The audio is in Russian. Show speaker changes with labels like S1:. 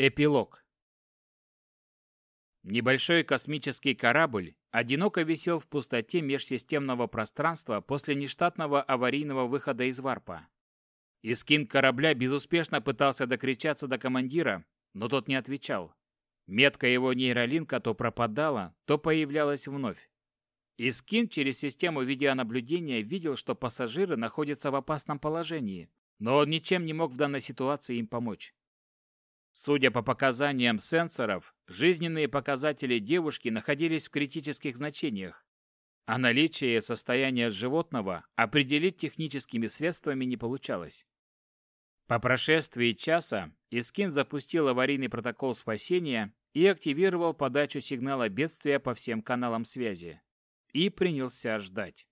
S1: Эпилог. Небольшой космический корабль одиноко висел в пустоте межсистемного пространства после нештатного аварийного выхода из варпа. Искин корабля безуспешно пытался докричаться до командира, но тот не отвечал. Метка его нейролинка то пропадала, то появлялась вновь. Искин через систему видеонаблюдения видел, что пассажиры находятся в опасном положении, но он ничем не мог в данной ситуации им помочь. Судя по показаниям сенсоров, жизненные показатели девушки находились в критических значениях, а наличие состояния животного определить техническими средствами не получалось. По прошествии часа Искин запустил аварийный протокол спасения и активировал подачу сигнала бедствия по всем каналам связи. И принялся ждать.